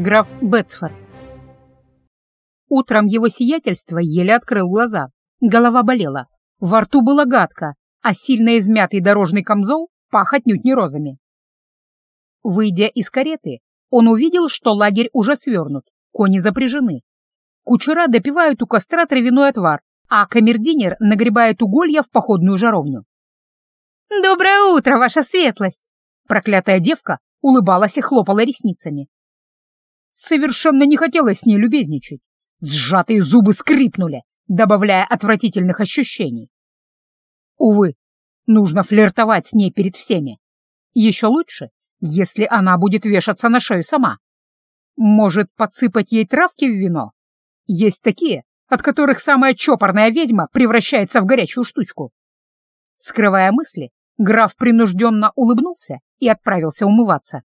Граф Бетсфорд. Утром его сиятельство еле открыл глаза. Голова болела, во рту было гадко, а сильно измятый дорожный камзол пах отнюдь не розами. Выйдя из кареты, он увидел, что лагерь уже свернут, кони запряжены. Кучера допивают у костра травяной отвар, а камердинер нагребает уголья в походную жаровню. «Доброе утро, ваша светлость!» Проклятая девка улыбалась и хлопала ресницами. Совершенно не хотелось с ней любезничать. Сжатые зубы скрипнули, добавляя отвратительных ощущений. Увы, нужно флиртовать с ней перед всеми. Еще лучше, если она будет вешаться на шею сама. Может, подсыпать ей травки в вино? Есть такие, от которых самая чопорная ведьма превращается в горячую штучку. Скрывая мысли, граф принужденно улыбнулся и отправился умываться.